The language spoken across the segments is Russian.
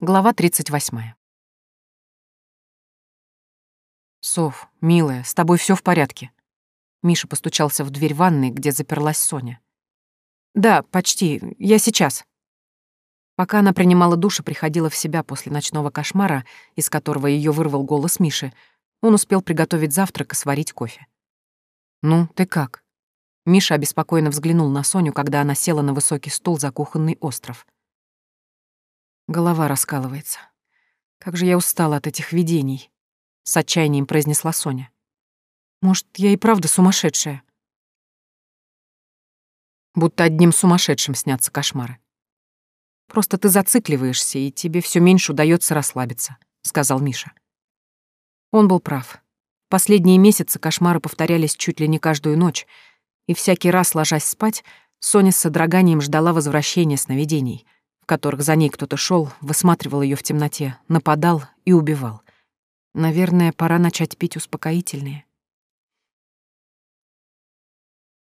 Глава 38. «Сов, милая, с тобой все в порядке?» Миша постучался в дверь ванной, где заперлась Соня. «Да, почти. Я сейчас». Пока она принимала душ и приходила в себя после ночного кошмара, из которого ее вырвал голос Миши, он успел приготовить завтрак и сварить кофе. «Ну, ты как?» Миша обеспокоенно взглянул на Соню, когда она села на высокий стул за кухонный остров. Голова раскалывается. Как же я устала от этих видений, с отчаянием произнесла Соня. Может, я и правда сумасшедшая? Будто одним сумасшедшим снятся кошмары. Просто ты зацикливаешься, и тебе все меньше удается расслабиться, сказал Миша. Он был прав. Последние месяцы кошмары повторялись чуть ли не каждую ночь, и всякий раз, ложась спать, Соня с содроганием ждала возвращения сновидений — которых за ней кто-то шел, высматривал ее в темноте, нападал и убивал. Наверное, пора начать пить успокоительные.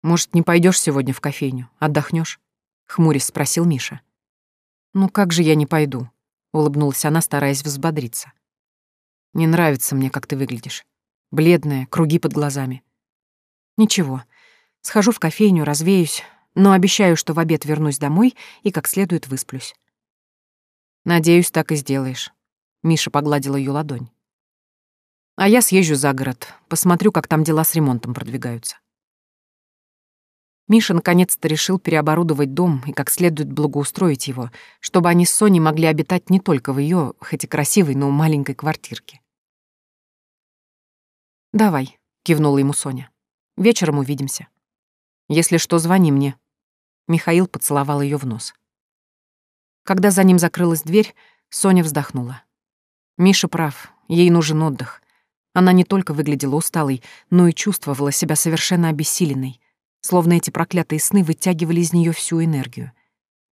«Может, не пойдешь сегодня в кофейню? Отдохнешь? хмурясь спросил Миша. «Ну как же я не пойду?» — улыбнулась она, стараясь взбодриться. «Не нравится мне, как ты выглядишь. Бледная, круги под глазами. Ничего, схожу в кофейню, развеюсь, но обещаю, что в обед вернусь домой и как следует высплюсь. Надеюсь, так и сделаешь. Миша погладила ее ладонь. А я съезжу за город, посмотрю, как там дела с ремонтом продвигаются. Миша наконец-то решил переоборудовать дом и как следует благоустроить его, чтобы они с Соней могли обитать не только в ее, хоть и красивой, но маленькой квартирке. «Давай», — кивнула ему Соня. «Вечером увидимся. Если что, звони мне, Михаил поцеловал ее в нос. Когда за ним закрылась дверь, Соня вздохнула. Миша прав, ей нужен отдых. Она не только выглядела усталой, но и чувствовала себя совершенно обессиленной, словно эти проклятые сны вытягивали из нее всю энергию.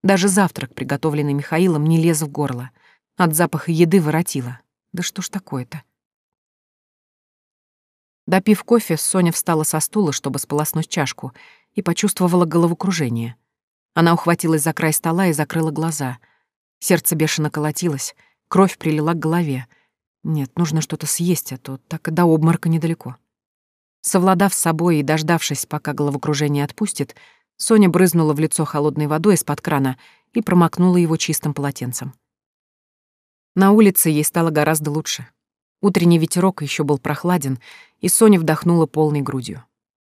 Даже завтрак, приготовленный Михаилом, не лез в горло. От запаха еды воротило. Да что ж такое-то? Допив кофе, Соня встала со стула, чтобы сполоснуть чашку, и почувствовала головокружение. Она ухватилась за край стола и закрыла глаза. Сердце бешено колотилось, кровь прилила к голове. Нет, нужно что-то съесть, а то так и до обморока недалеко. Совладав с собой и дождавшись, пока головокружение отпустит, Соня брызнула в лицо холодной водой из-под крана и промокнула его чистым полотенцем. На улице ей стало гораздо лучше. Утренний ветерок еще был прохладен, и Соня вдохнула полной грудью.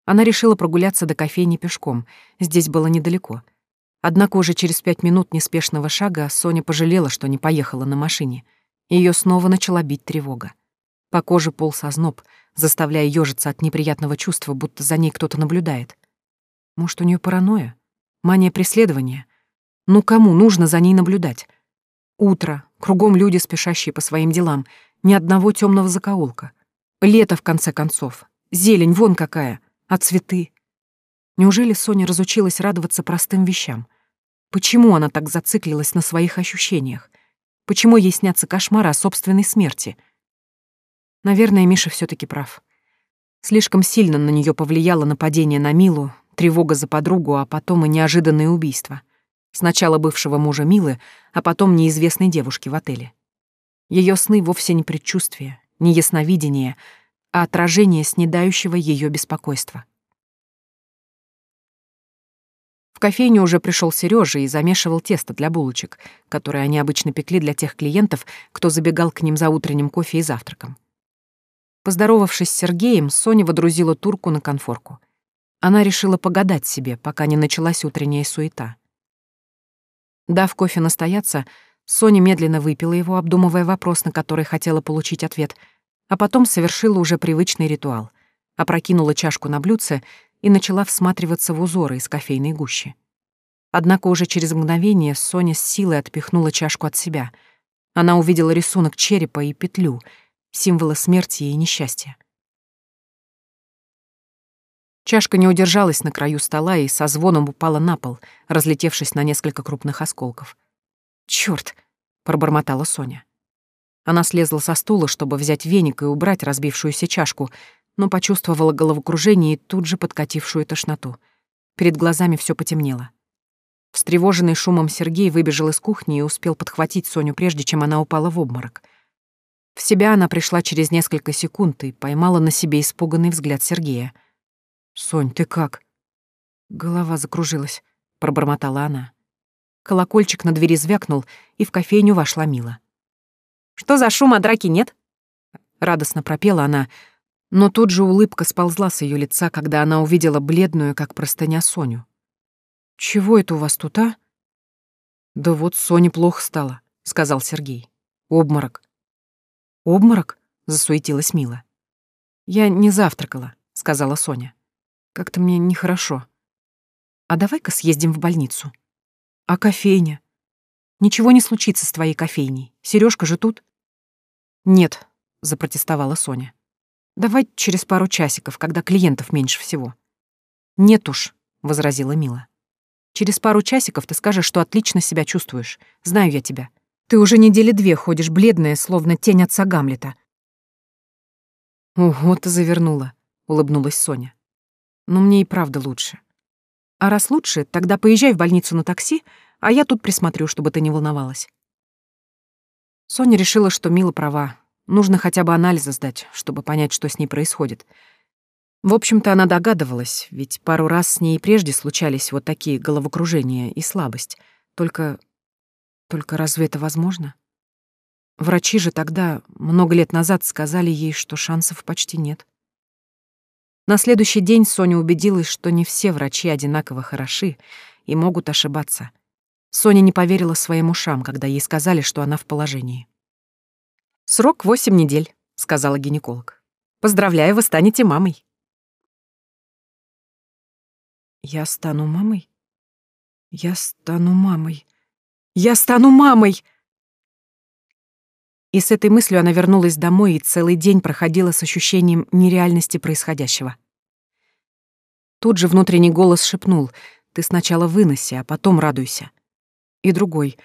Она решила прогуляться до кофейни пешком, здесь было недалеко — Однако уже через пять минут неспешного шага Соня пожалела, что не поехала на машине. Ее снова начала бить тревога. По коже полз озноб, заставляя ёжиться от неприятного чувства, будто за ней кто-то наблюдает. Может, у нее паранойя? Мания преследования? Ну кому нужно за ней наблюдать? Утро, кругом люди, спешащие по своим делам, ни одного темного закоулка. Лето, в конце концов. Зелень вон какая, а цветы. Неужели Соня разучилась радоваться простым вещам? Почему она так зациклилась на своих ощущениях? Почему ей снятся кошмары о собственной смерти? Наверное, Миша все таки прав. Слишком сильно на нее повлияло нападение на Милу, тревога за подругу, а потом и неожиданное убийство. Сначала бывшего мужа Милы, а потом неизвестной девушки в отеле. Ее сны вовсе не предчувствие, не ясновидение, а отражение снедающего ее беспокойства. В кофейню уже пришел Сережа и замешивал тесто для булочек, которые они обычно пекли для тех клиентов, кто забегал к ним за утренним кофе и завтраком. Поздоровавшись с Сергеем, Соня водрузила турку на конфорку. Она решила погадать себе, пока не началась утренняя суета. Дав кофе настояться, Соня медленно выпила его, обдумывая вопрос, на который хотела получить ответ, а потом совершила уже привычный ритуал. Опрокинула чашку на блюдце и начала всматриваться в узоры из кофейной гущи. Однако уже через мгновение Соня с силой отпихнула чашку от себя. Она увидела рисунок черепа и петлю, символы смерти и несчастья. Чашка не удержалась на краю стола и со звоном упала на пол, разлетевшись на несколько крупных осколков. «Чёрт!» — пробормотала Соня. Она слезла со стула, чтобы взять веник и убрать разбившуюся чашку, но почувствовала головокружение и тут же подкатившую тошноту. Перед глазами все потемнело. Встревоженный шумом Сергей выбежал из кухни и успел подхватить Соню, прежде чем она упала в обморок. В себя она пришла через несколько секунд и поймала на себе испуганный взгляд Сергея. «Сонь, ты как?» Голова закружилась, пробормотала она. Колокольчик на двери звякнул, и в кофейню вошла Мила. «Что за шум, а драки нет?» Радостно пропела она, но тут же улыбка сползла с ее лица, когда она увидела бледную, как простыня, Соню. «Чего это у вас тут, а?» «Да вот Соне плохо стало», — сказал Сергей. «Обморок». «Обморок?» — засуетилась Мила. «Я не завтракала», — сказала Соня. «Как-то мне нехорошо. А давай-ка съездим в больницу». «А кофейня?» «Ничего не случится с твоей кофейней. Сережка же тут». «Нет», — запротестовала Соня. «Давай через пару часиков, когда клиентов меньше всего». «Нет уж», — возразила Мила. Через пару часиков ты скажешь, что отлично себя чувствуешь. Знаю я тебя. Ты уже недели две ходишь бледная, словно тень отца Гамлета». «Ого, ты завернула», — улыбнулась Соня. «Но мне и правда лучше. А раз лучше, тогда поезжай в больницу на такси, а я тут присмотрю, чтобы ты не волновалась». Соня решила, что Мила права. Нужно хотя бы анализы сдать, чтобы понять, что с ней происходит — в общем-то, она догадывалась, ведь пару раз с ней прежде случались вот такие головокружения и слабость. Только... Только разве это возможно? Врачи же тогда, много лет назад, сказали ей, что шансов почти нет. На следующий день Соня убедилась, что не все врачи одинаково хороши и могут ошибаться. Соня не поверила своим ушам, когда ей сказали, что она в положении. «Срок восемь недель», — сказала гинеколог. «Поздравляю, вы станете мамой». Я стану мамой? Я стану мамой. Я стану мамой! И с этой мыслью она вернулась домой и целый день проходила с ощущением нереальности происходящего. Тут же внутренний голос шепнул «Ты сначала выноси, а потом радуйся». И другой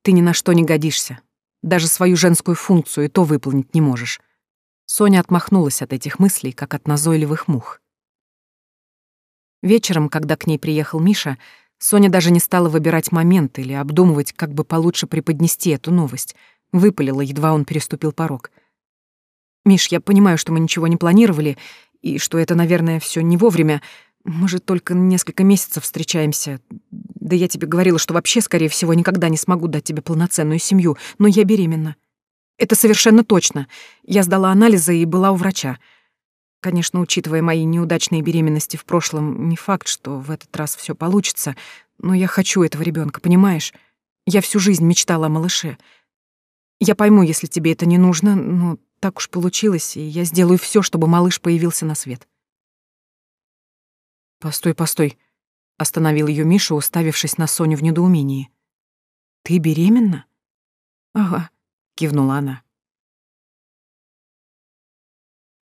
«Ты ни на что не годишься. Даже свою женскую функцию и то выполнить не можешь». Соня отмахнулась от этих мыслей, как от назойливых мух. Вечером, когда к ней приехал Миша, Соня даже не стала выбирать момент или обдумывать, как бы получше преподнести эту новость. Выпалила, едва он переступил порог. «Миш, я понимаю, что мы ничего не планировали, и что это, наверное, все не вовремя. Мы же только несколько месяцев встречаемся. Да я тебе говорила, что вообще, скорее всего, никогда не смогу дать тебе полноценную семью, но я беременна. Это совершенно точно. Я сдала анализы и была у врача. Конечно, учитывая мои неудачные беременности в прошлом, не факт, что в этот раз все получится, но я хочу этого ребенка, понимаешь? Я всю жизнь мечтала о малыше. Я пойму, если тебе это не нужно, но так уж получилось, и я сделаю все, чтобы малыш появился на свет. Постой, постой, остановил ее Миша, уставившись на Соню в недоумении. Ты беременна? Ага, кивнула она.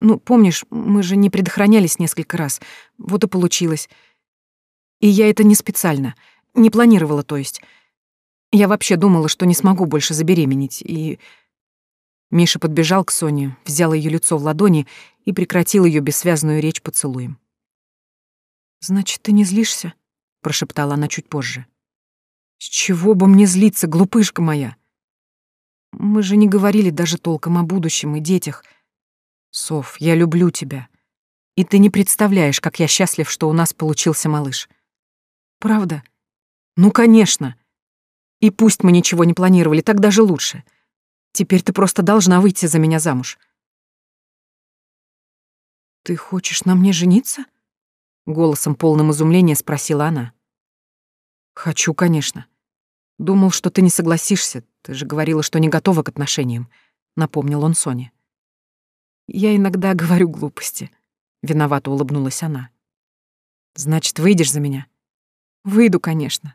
Ну, помнишь, мы же не предохранялись несколько раз. Вот и получилось. И я это не специально. Не планировала, то есть. Я вообще думала, что не смогу больше забеременеть, и... Миша подбежал к Соне, взял ее лицо в ладони и прекратил ее бессвязную речь поцелуем. «Значит, ты не злишься?» — прошептала она чуть позже. «С чего бы мне злиться, глупышка моя? Мы же не говорили даже толком о будущем и детях». Соф, я люблю тебя. И ты не представляешь, как я счастлив, что у нас получился малыш. Правда? Ну, конечно. И пусть мы ничего не планировали, так даже лучше. Теперь ты просто должна выйти за меня замуж. Ты хочешь на мне жениться? Голосом полным изумления спросила она. Хочу, конечно. Думал, что ты не согласишься. Ты же говорила, что не готова к отношениям, напомнил он Соне. Я иногда говорю глупости. Виновато улыбнулась она. Значит, выйдешь за меня? Выйду, конечно.